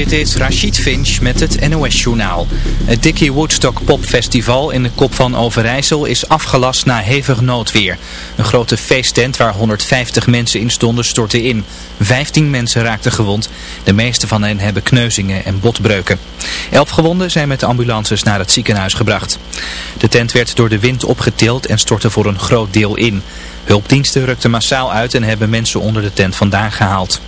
Dit is Rachid Finch met het NOS-journaal. Het Dickie Woodstock Popfestival in de Kop van Overijssel is afgelast na hevig noodweer. Een grote feesttent waar 150 mensen in stonden stortte in. 15 mensen raakten gewond. De meeste van hen hebben kneuzingen en botbreuken. Elf gewonden zijn met ambulances naar het ziekenhuis gebracht. De tent werd door de wind opgetild en stortte voor een groot deel in. Hulpdiensten rukten massaal uit en hebben mensen onder de tent vandaan gehaald.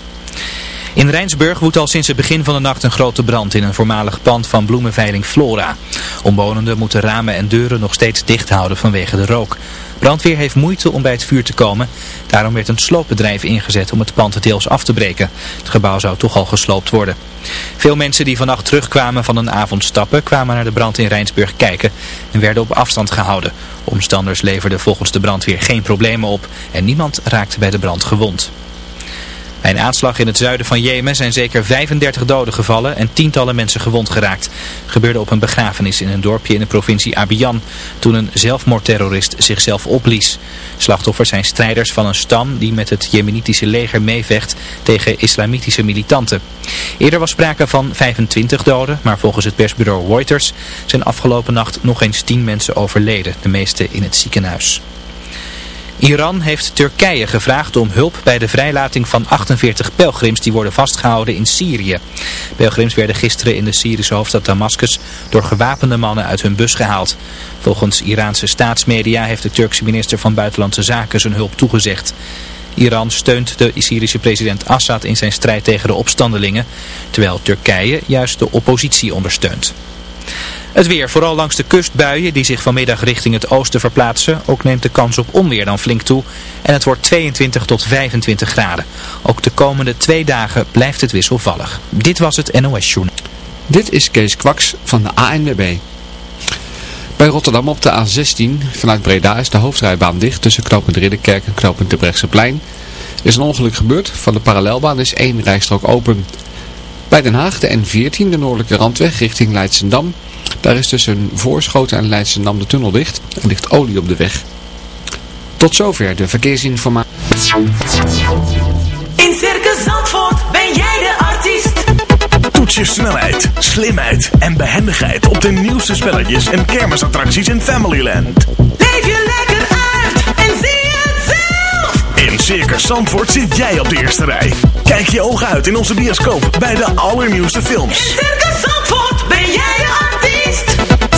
In Rijnsburg woedt al sinds het begin van de nacht een grote brand in een voormalig pand van bloemenveiling Flora. Omwonenden moeten ramen en deuren nog steeds dicht houden vanwege de rook. Brandweer heeft moeite om bij het vuur te komen. Daarom werd een sloopbedrijf ingezet om het pand deels af te breken. Het gebouw zou toch al gesloopt worden. Veel mensen die vannacht terugkwamen van een avondstappen kwamen naar de brand in Rijnsburg kijken en werden op afstand gehouden. Omstanders leverden volgens de brandweer geen problemen op en niemand raakte bij de brand gewond. Bij een aanslag in het zuiden van Jemen zijn zeker 35 doden gevallen en tientallen mensen gewond geraakt. gebeurde op een begrafenis in een dorpje in de provincie Abiyan, toen een zelfmoordterrorist zichzelf opblies. Slachtoffers zijn strijders van een stam die met het Jemenitische leger meevecht tegen islamitische militanten. Eerder was sprake van 25 doden, maar volgens het persbureau Reuters zijn afgelopen nacht nog eens 10 mensen overleden, de meeste in het ziekenhuis. Iran heeft Turkije gevraagd om hulp bij de vrijlating van 48 pelgrims die worden vastgehouden in Syrië. Pelgrims werden gisteren in de Syrische hoofdstad Damascus door gewapende mannen uit hun bus gehaald. Volgens Iraanse staatsmedia heeft de Turkse minister van Buitenlandse Zaken zijn hulp toegezegd. Iran steunt de Syrische president Assad in zijn strijd tegen de opstandelingen, terwijl Turkije juist de oppositie ondersteunt. Het weer, vooral langs de kustbuien die zich vanmiddag richting het oosten verplaatsen. Ook neemt de kans op onweer dan flink toe. En het wordt 22 tot 25 graden. Ook de komende twee dagen blijft het wisselvallig. Dit was het NOS Journal. Dit is Kees Kwaks van de ANWB. Bij Rotterdam op de A16 vanuit Breda is de hoofdrijbaan dicht tussen knooppunt Ridderkerk en knooppunt de Brechtseplein. Er is een ongeluk gebeurd. Van de parallelbaan is één rijstrook open. Bij Den Haag de N14, de noordelijke randweg richting Leidsendam. Daar is tussen Voorschoten en Leidsendam de tunnel dicht en ligt olie op de weg. Tot zover de verkeersinformatie. In Circus Zandvoort ben jij de artiest. Toets je snelheid, slimheid en behendigheid op de nieuwste spelletjes en kermisattracties in Familyland. Leef je lekker uit en zie het zelf. In Circus Zandvoort zit jij op de eerste rij. Kijk je ogen uit in onze bioscoop bij de allernieuwste films. In Circus Zandvoort ben jij de artiest.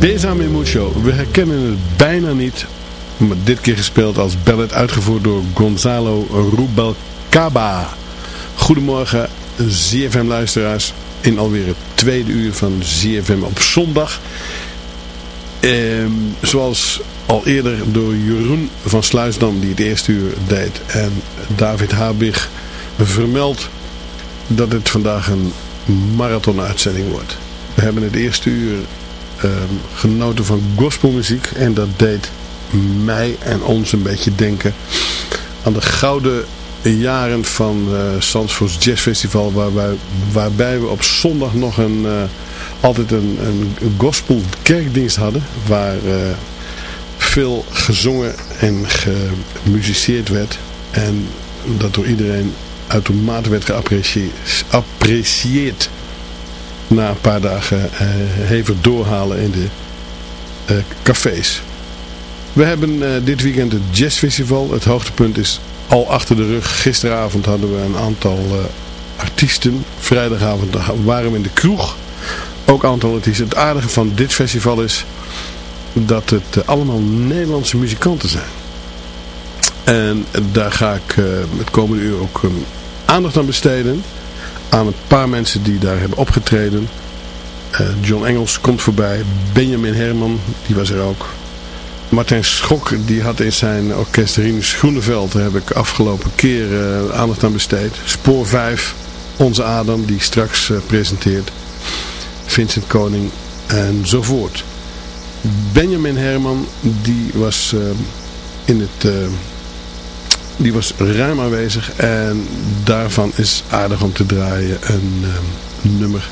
Besame Mucho. We herkennen het bijna niet, maar dit keer gespeeld als ballet uitgevoerd door Gonzalo Rubalcaba. Goedemorgen ZFM luisteraars in alweer het tweede uur van ZFM op zondag. Ehm, zoals al eerder door Jeroen van Sluisdam die het eerste uur deed en David Habig vermeld dat het vandaag een marathon-uitzending wordt. We hebben het eerste uur genoten van gospelmuziek. En dat deed mij en ons een beetje denken aan de gouden jaren van uh, Sandsvoorts Jazz Festival waarbij, waarbij we op zondag nog een, uh, altijd een, een gospel kerkdienst hadden waar uh, veel gezongen en gemusiceerd werd. En dat door iedereen uitermate werd geapprecieerd na een paar dagen hevig doorhalen in de uh, cafés. We hebben uh, dit weekend het Jazz Festival. Het hoogtepunt is al achter de rug. Gisteravond hadden we een aantal artiesten. Vrijdagavond waren we in de kroeg. Ook aantal artiesten. Het aardige van dit festival is dat het allemaal Nederlandse muzikanten zijn. En daar ga ik het komende uur ook aandacht aan besteden. Aan een paar mensen die daar hebben opgetreden. Uh, John Engels komt voorbij. Benjamin Herman, die was er ook. Martijn Schok, die had in zijn orkest Rinus Groeneveld. Daar heb ik afgelopen keer uh, aandacht aan besteed. Spoor 5, Onze Adam, die straks uh, presenteert. Vincent Koning enzovoort. Benjamin Herman, die was in het die was ruim aanwezig en daarvan is aardig om te draaien een um, nummer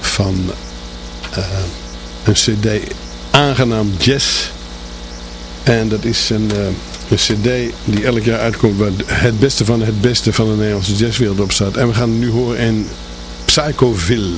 van uh, een cd aangenaam jazz. En dat is een, uh, een cd die elk jaar uitkomt waar het beste van het beste van de Nederlandse jazzwereld op staat. En we gaan nu horen in Psychoville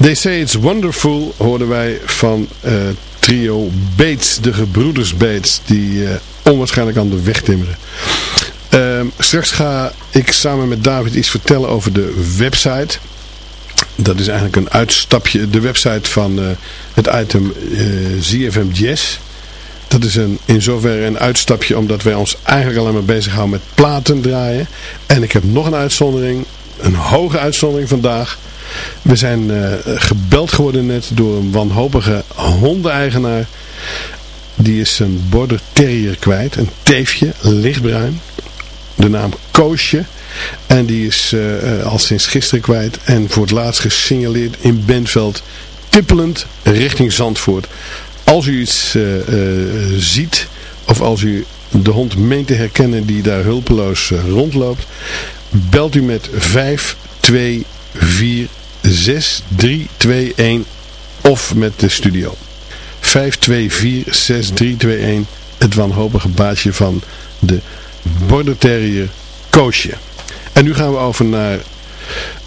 They Say It's Wonderful hoorden wij van eh, trio Bates, de gebroeders Bates, die eh, onwaarschijnlijk aan de weg timmeren. Ehm, straks ga ik samen met David iets vertellen over de website. Dat is eigenlijk een uitstapje, de website van eh, het item ZFM Jazz. Dat is een, in zoverre een uitstapje omdat wij ons eigenlijk alleen maar bezighouden met platen draaien. En ik heb nog een uitzondering, een hoge uitzondering vandaag. We zijn uh, gebeld geworden net door een wanhopige hondeneigenaar. Die is een border terrier kwijt. Een teefje, lichtbruin. De naam Koosje. En die is uh, al sinds gisteren kwijt. En voor het laatst gesignaleerd in Benveld. Tippelend richting Zandvoort. Als u iets ziet. Of als u de hond meent te herkennen die daar hulpeloos rondloopt. Belt u met 524 6321 of met de studio. 5246321, het wanhopige baasje van de Border Terrier Koosje. En nu gaan we over naar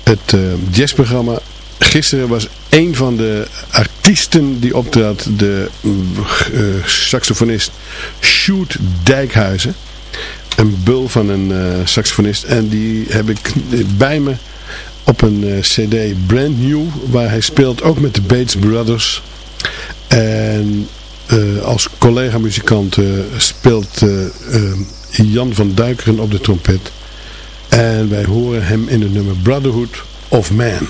het uh, jazzprogramma. Gisteren was een van de artiesten die optrad, de uh, saxofonist Sjoerd Dijkhuizen. Een bul van een uh, saxofonist. En die heb ik bij me op een uh, cd Brand New, waar hij speelt ook met de Bates Brothers. En uh, als collega-muzikant uh, speelt Jan van Duikeren op de trompet. En wij horen hem in het nummer Brotherhood of Man.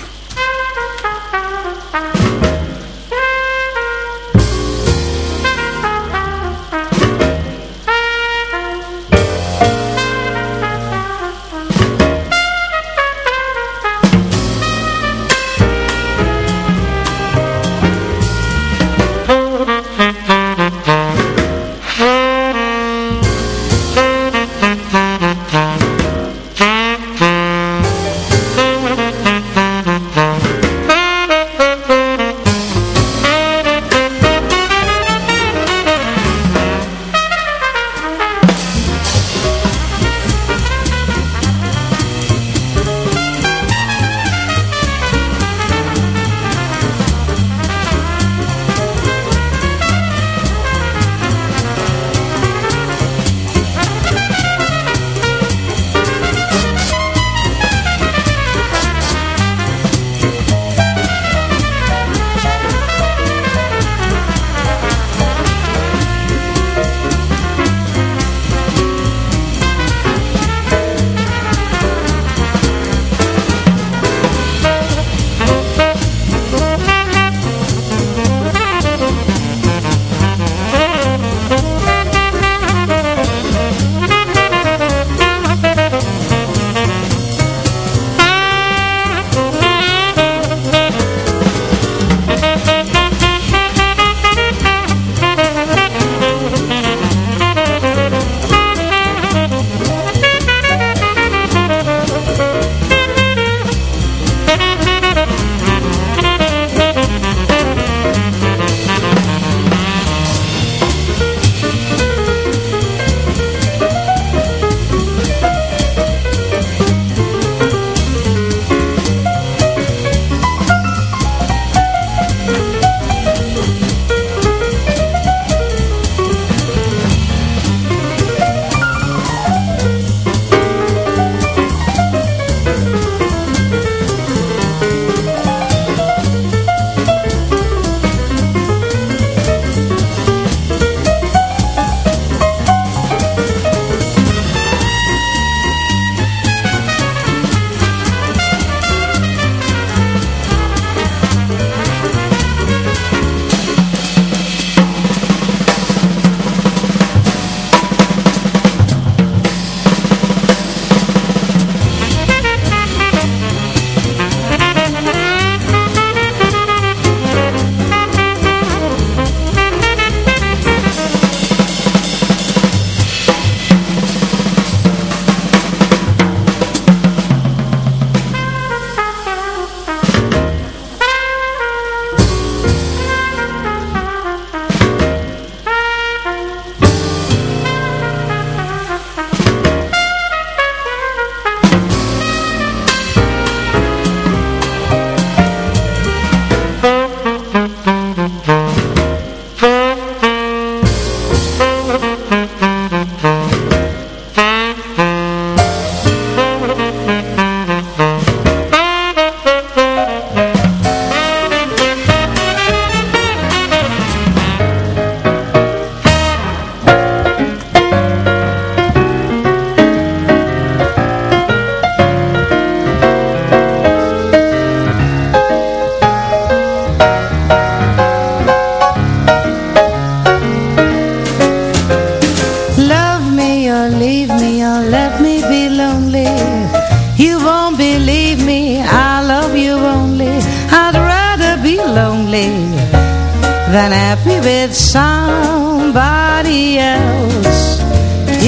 Than happy with somebody else.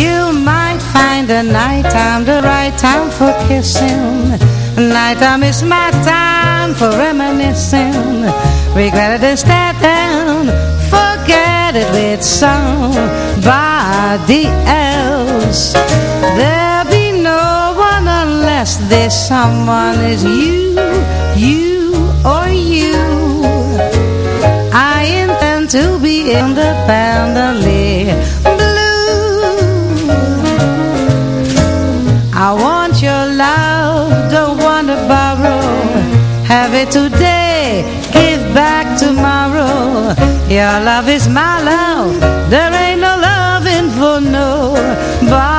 You might find the nighttime the right time for kissing. Nighttime is my time for reminiscing. Regret it and forget it with somebody else. There'll be no one unless this someone is you, you or you. Independently blue. I want your love, don't want to borrow. Have it today, give back tomorrow. Your love is my love, there ain't no loving for no. nobody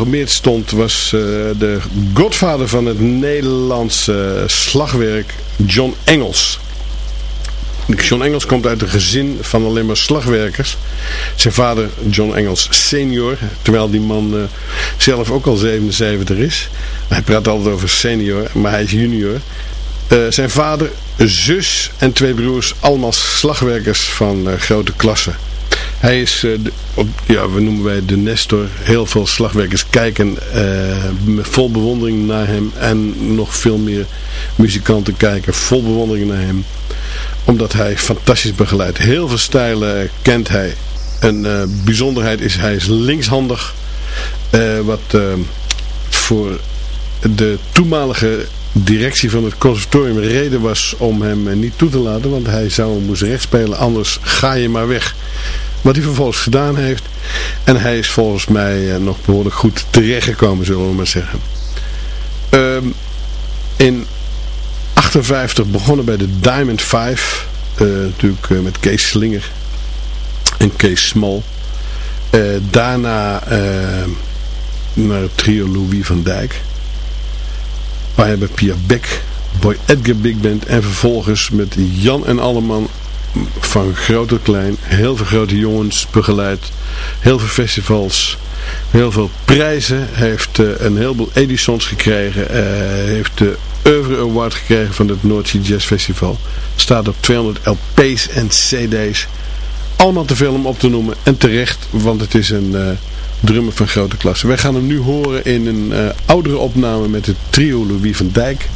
geprogrammeerd stond was eh, de godvader van het Nederlandse slagwerk John Engels. John Engels komt uit een gezin van alleen maar slagwerkers. Zijn vader John Engels senior, terwijl die man eh, zelf ook al 77 is. Hij praat altijd over senior, maar hij is junior. Eh, zijn vader, zus en twee broers, allemaal slagwerkers van grote klasse. Hij is, eh, op, ja, we noemen wij de Nestor. Heel veel slagwerkers kijken eh, met vol bewondering naar hem. En nog veel meer muzikanten kijken vol bewondering naar hem. Omdat hij fantastisch begeleidt. Heel veel stijlen kent hij. Een eh, bijzonderheid is, hij is linkshandig. Wat voor de toenmalige directie van het conservatorium reden was om hem niet toe te laten. Want hij zou moest recht spelen, anders ga je maar weg. Wat hij vervolgens gedaan heeft. En hij is volgens mij eh, nog behoorlijk goed terechtgekomen, zullen we maar zeggen. Ehm, in 58 begonnen bij de Diamond Five. eh, natuurlijk eh, met Kees Slinger en Kees Small. Daarna naar het trio Louis van Dijk. We hebben Pia Beck, Boy Edgar Big Band en vervolgens met Jan en Alleman van groot tot klein, heel veel grote jongens begeleid, heel veel festivals, heel veel prijzen, heeft eh, een heleboel Edisons gekregen, eh, heeft de Oeuvre Award gekregen van het Sea Jazz Festival, staat op 200 LP's en CD's, allemaal te veel om op te noemen en terecht, want het is een... eh, drummer van grote klasse. Wij gaan hem nu horen in een oudere opname met het trio Louis van Dijk.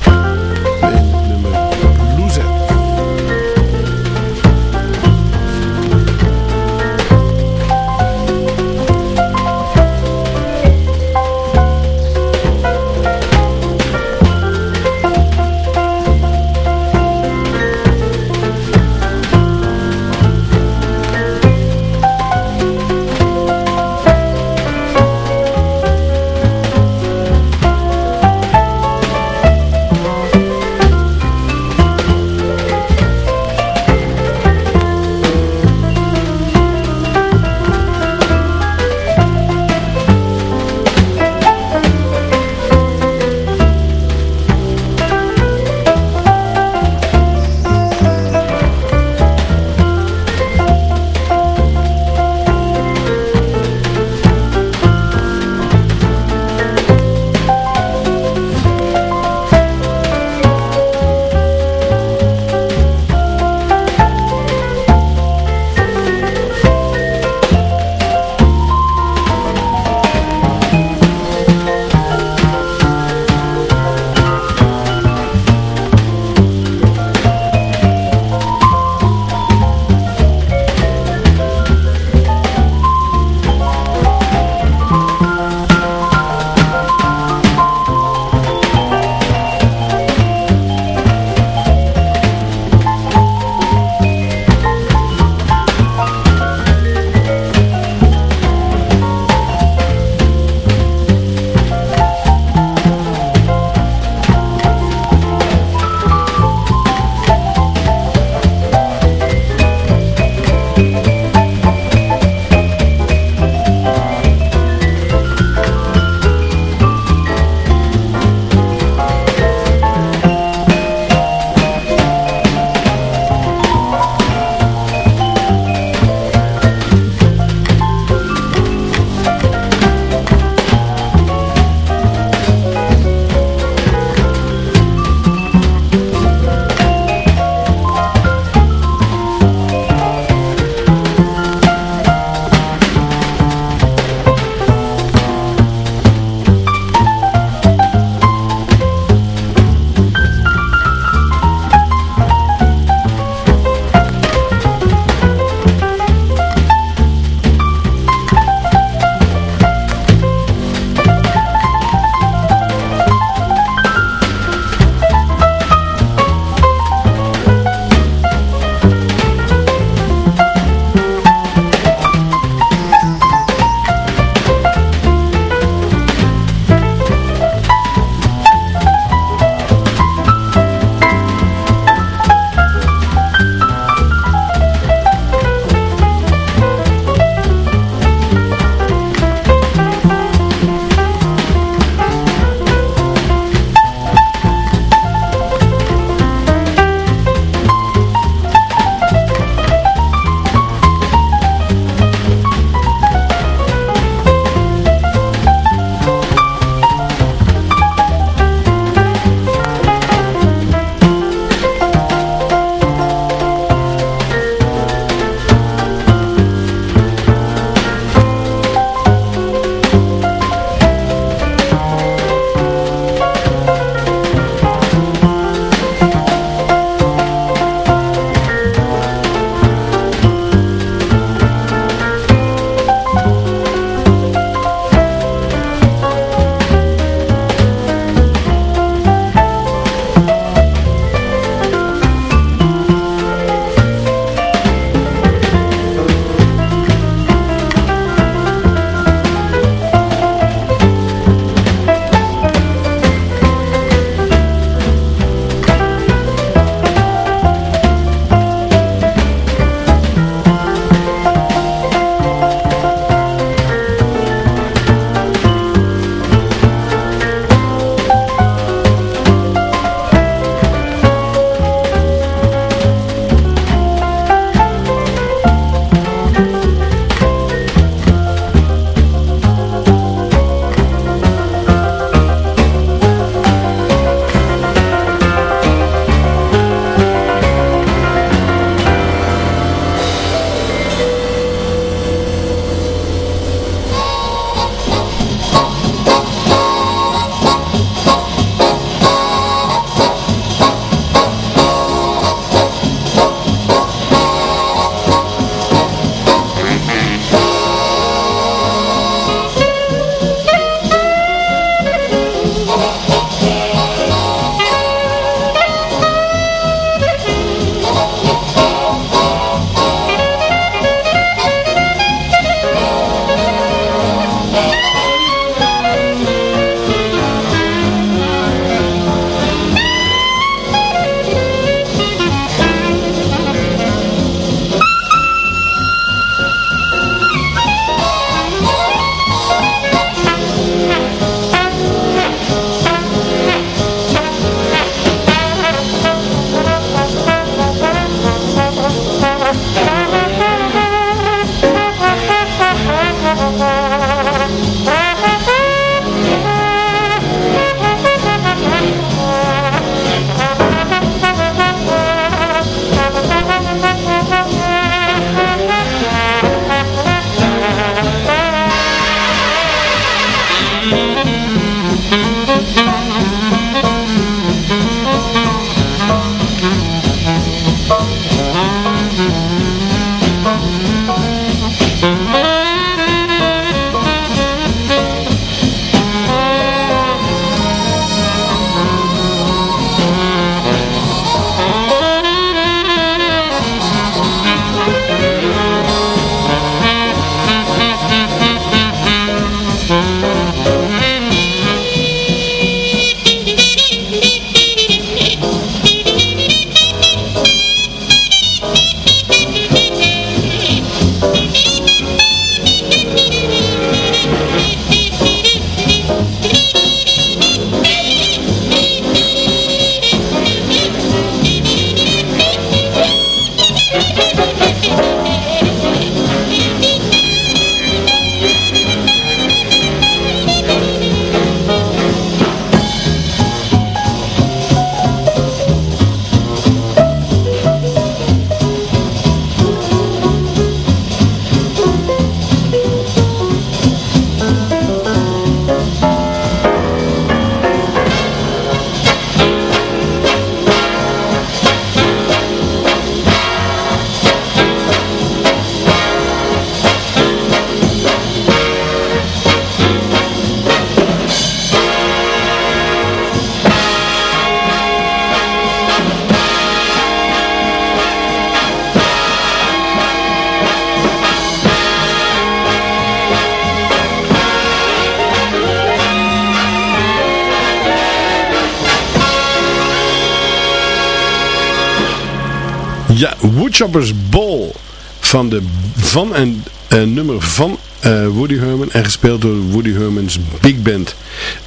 Ja, Woodchoppers Ball van de van en eh, nummer van eh, Woody Herman en gespeeld door Woody Herman's Big Band.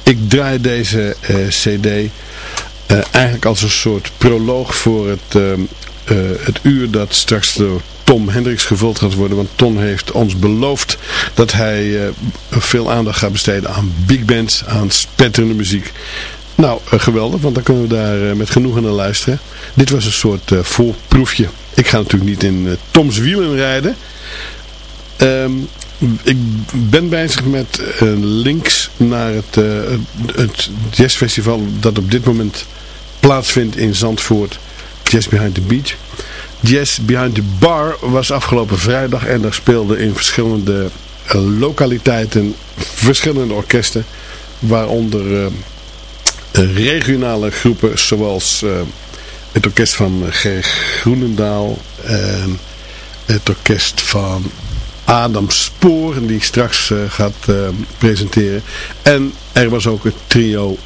Ik draai deze eh, cd eigenlijk als een soort proloog voor het, het uur dat straks door Tom Hendricks gevuld gaat worden. Want Tom heeft ons beloofd dat hij veel aandacht gaat besteden aan big bands, aan spetterende muziek. Nou, geweldig, want dan kunnen we daar met genoegen naar luisteren. Dit was een soort voorproefje. Ik ga natuurlijk niet in Toms wielen rijden. Ehm, ik ben bezig met uh, links naar het, uh, het jazzfestival dat op dit moment plaatsvindt in Zandvoort. Jazz Behind the Beach. Jazz Behind the Bar was afgelopen vrijdag en daar speelden in verschillende lokaliteiten verschillende orkesten. Waaronder regionale groepen zoals het orkest van G. Groenendaal, het orkest van Adam Spoor, die straks uh, gaat uh, presenteren. En er was ook het trio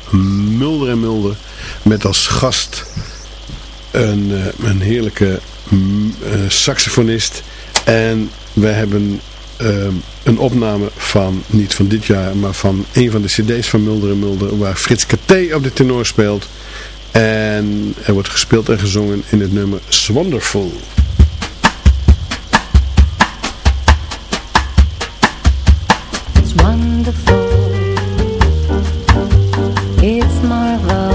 Mulder en Mulder met als gast een, een heerlijke saxofonist. En we hebben een opname van, niet van dit jaar, maar van een van de cd's van Mulder en Mulder, waar Frits Katé op de tenor speelt. En er wordt gespeeld en gezongen in het nummer Wonderful. My life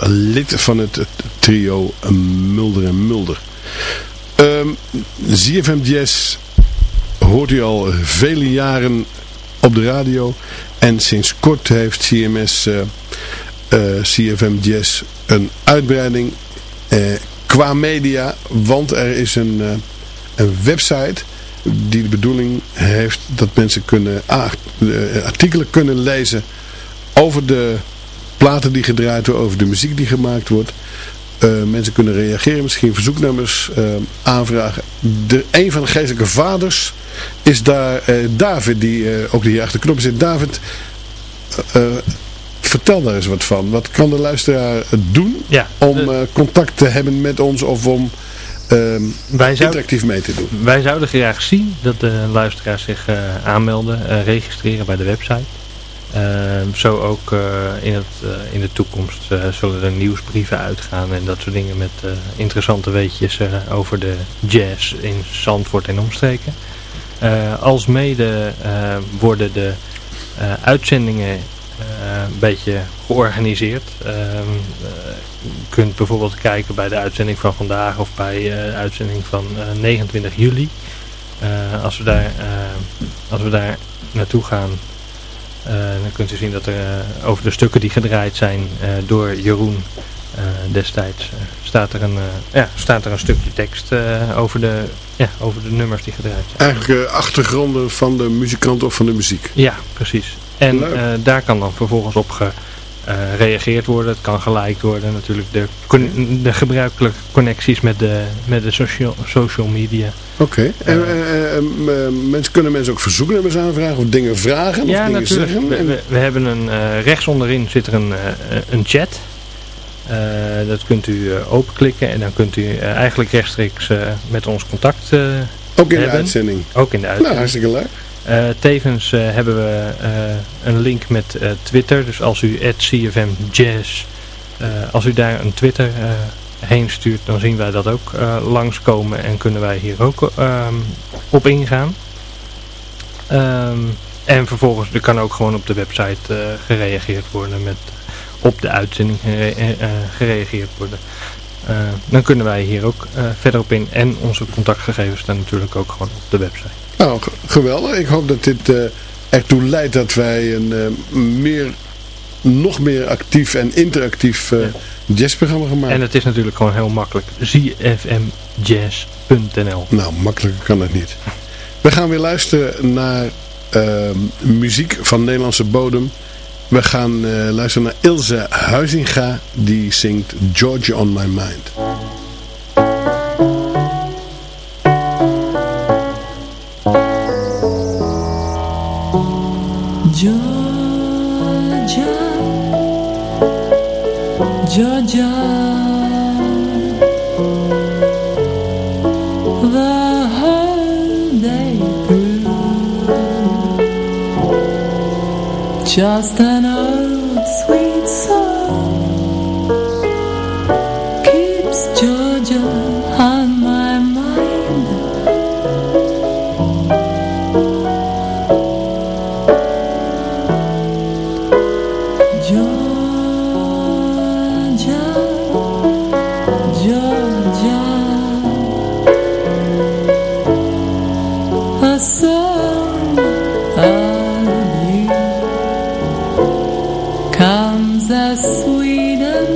lid van het trio Mulder en Mulder. Jazz hoort u al vele jaren op de radio. En sinds kort heeft CMS eh, eh, CFM een uitbreiding eh, qua media. Want er is een, een website die de bedoeling heeft dat mensen kunnen ah, artikelen kunnen lezen over de platen die gedraaid worden, over de muziek die gemaakt wordt. Eh, mensen kunnen reageren, misschien verzoeknummers eh, aanvragen. De, een van de geestelijke vaders is daar eh, David, die ook hier achter de knop zit. David, vertel daar eens wat van. Wat kan de luisteraar doen Ja, om contact te hebben met ons of om ehm, Wij, zouden, interactief mee te doen? wij zouden graag zien dat de luisteraars zich aanmelden, eh, registreren bij de website. Ehm, zo ook eh, in, het, eh, in de toekomst eh, zullen er nieuwsbrieven uitgaan en dat soort dingen met interessante weetjes over de jazz in Zandvoort en omstreken. Als mede worden de uitzendingen een beetje georganiseerd. Ehm, je kunt bijvoorbeeld kijken bij de uitzending van vandaag of bij de uitzending van eh, 29 juli. Als, we daar, als we daar naartoe gaan, dan kunt u zien dat er eh, over de stukken die gedraaid zijn eh, door Jeroen eh, destijds, eh, staat, er een, eh, ja, staat er een stukje tekst eh, over, de, ja, over de nummers die gedraaid zijn. Eigenlijk eh, achtergronden van de muzikant of van de muziek. Ja, precies. En eh, daar kan dan vervolgens op gereageerd worden. Het kan geliked worden natuurlijk. De, de gebruikelijke connecties met de, met de social, social media. Oké. En eh, eh, eh, mensen, kunnen mensen ook verzoeknummers aanvragen of dingen vragen of ja, dingen natuurlijk. zeggen? We, En- we, we hebben een, eh, rechts onderin zit er een, eh, een chat. Eh, dat kunt u eh, openklikken en dan kunt u eh, eigenlijk rechtstreeks eh, met ons contact eh, ook in de hebben. uitzending. Ook in de Nou, uitzending. hartstikke leuk. Eh, tevens eh, hebben we eh, een link met Twitter. Dus als u @cfmjazz, eh als u daar een Twitter heen stuurt, dan zien wij dat ook langskomen en kunnen wij hier ook ehm, op ingaan. Ehm, en vervolgens, er kan ook gewoon op de website gereageerd worden met op de uitzending gere- gereageerd worden. Dan kunnen wij hier ook verder op in. En onze contactgegevens staan natuurlijk ook gewoon op de website. Nou, geweldig. Ik hoop dat dit eh, ertoe leidt dat wij een eh, meer, nog meer actief en interactief eh, jazzprogramma gaan maken. En het is natuurlijk gewoon heel makkelijk. zfmjazz.nl Nou, makkelijker kan het niet. We gaan weer luisteren naar eh, muziek van Nederlandse bodem. We gaan luisteren naar Ilse Huizinga. Die zingt Georgia on My Mind. Georgia, Georgia, the whole day through, just sweet of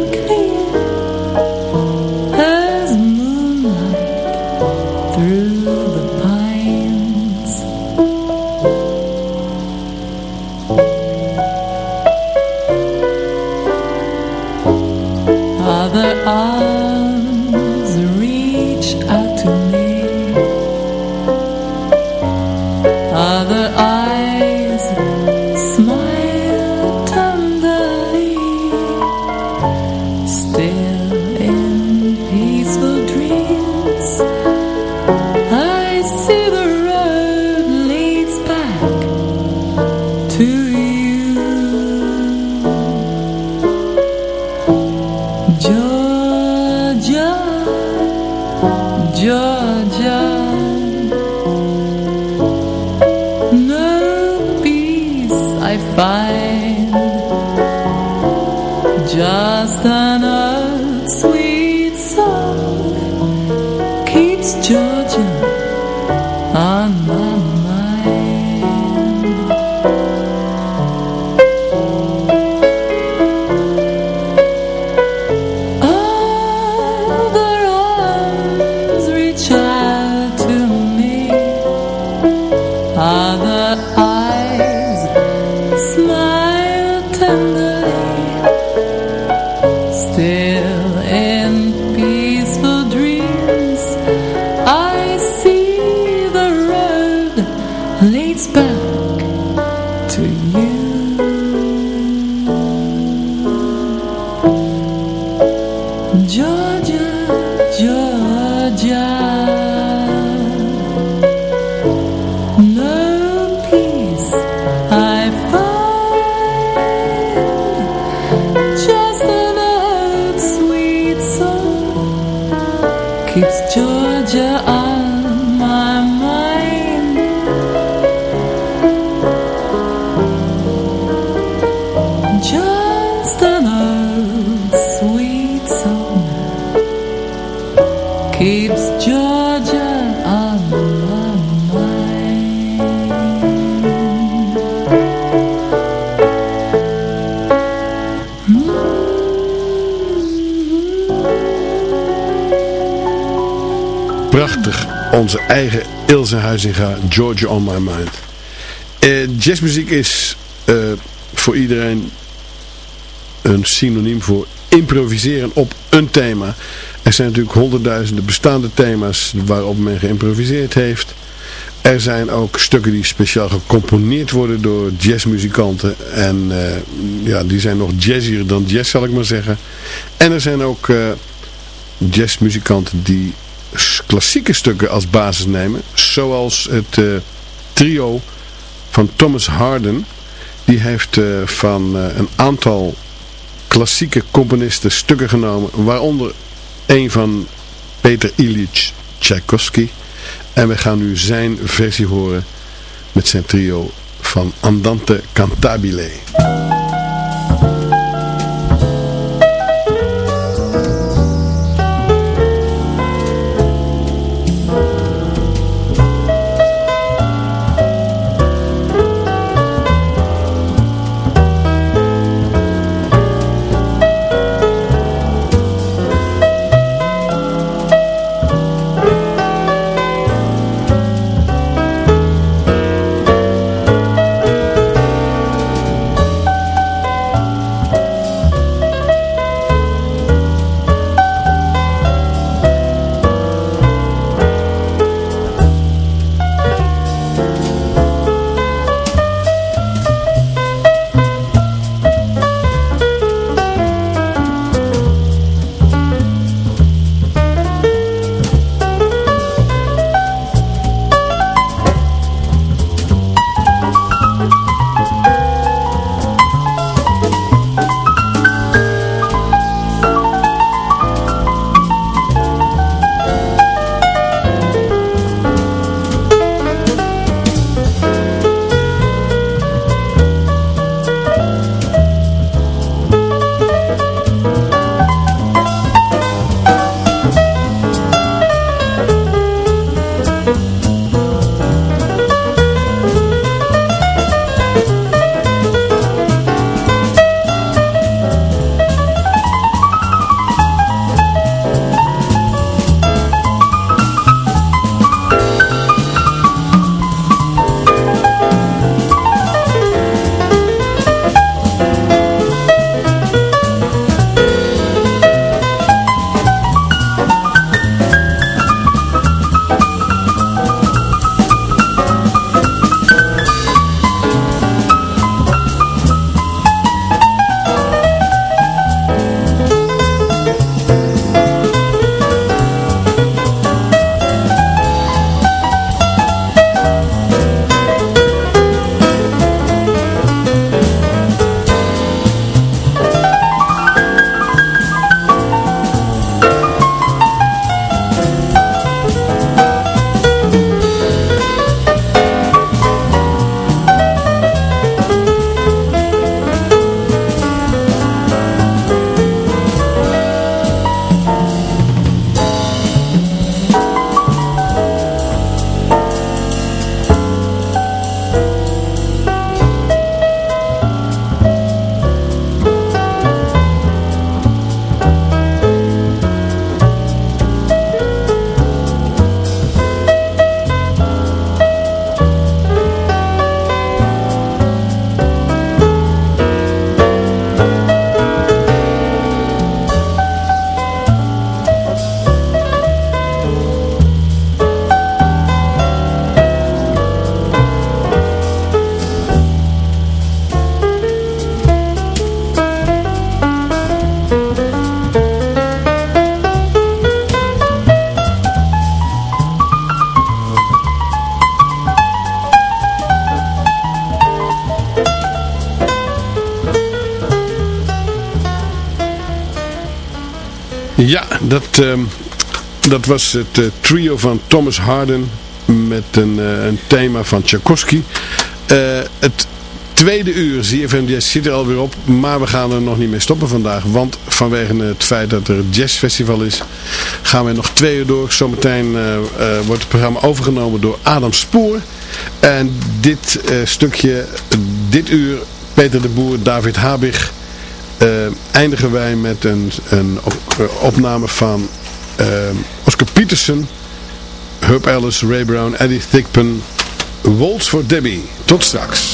eigen Ilse Huizinga, Georgia on my mind. Eh, jazzmuziek is eh, voor iedereen een synoniem voor improviseren op een thema. Er zijn natuurlijk honderdduizenden bestaande thema's waarop men geïmproviseerd heeft. Er zijn ook stukken die speciaal gecomponeerd worden door jazzmuzikanten. En eh, ja, die zijn nog jazzier dan jazz zal ik maar zeggen. En er zijn ook jazzmuzikanten die klassieke stukken als basis nemen. Zoals het eh, trio van Thomas Harden. Die heeft eh, van eh, een aantal klassieke componisten stukken genomen. Waaronder een van Peter Ilyich Tchaikovsky. En we gaan nu zijn versie horen met zijn trio van Andante Cantabile. Dat, ehm, dat was het eh, trio van Thomas Harden met een, eh, een thema van Tchaikovsky. Eh, het tweede uur, ZFM Jazz, zit er alweer op, maar we gaan er nog niet mee stoppen vandaag. Want vanwege het feit dat er een jazzfestival is, gaan we nog twee uur door. Zometeen wordt het programma overgenomen door Adam Spoor. En dit stukje, dit uur, Peter de Boer, David Habig, eindigen wij met een, een eh, opname van eh, Oscar Peterson, Herb Ellis, Ray Brown, Eddie Thigpen, Waltz voor Debbie. Tot straks.